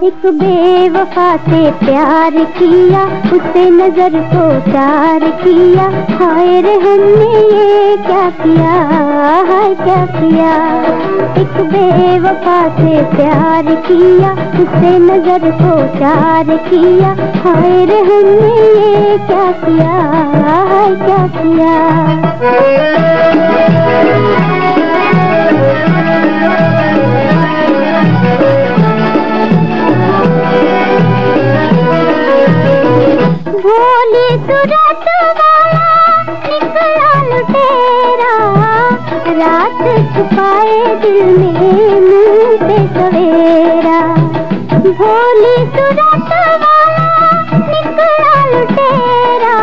एक बेवफा से प्यार किया, उसे नज़र को चार किया। हाय रे हमने ये क्या किया, हाय क्या किया। एक बेवफा से प्यार किया, उसे नज़र को चार किया। हाय रे हमने ये क्या किया, हाय क्या किया। रात छुपाए दिल में पे सवेरा। भोली निकला लुटेरा।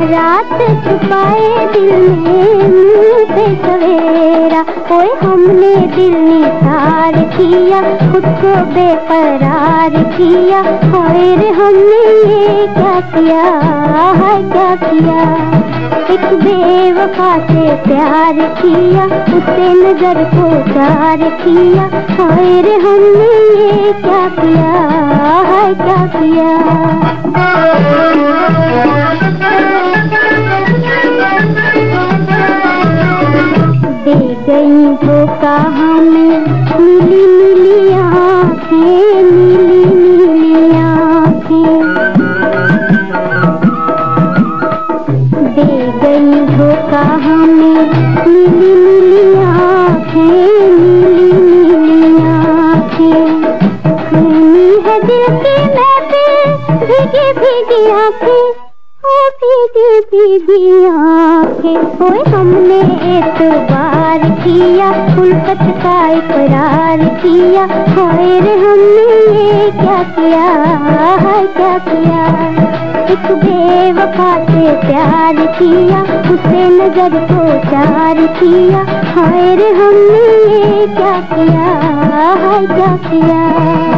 रात छुपाए दिल में पे सवेरा। ओए हमने दिल निसार किया, खुद को बेकरार किया। और हमने ये क्या किया है क्या किया? बेवफा से प्यार किया, उसे नज़र को चार किया। और हमने ये क्या किया है क्या किया। दे गई हो कहाँ मिली दिल की महफिल भीगी भीगी आँखें ओ ओए हमने एक बार किया उल्फत का इकरार किया रे हमने ये क्या किया क्या किया एक बेवफा से प्यार किया उसे नज़र को चार किया हाय रे हमने ये क्या किया, हाय क्या किया।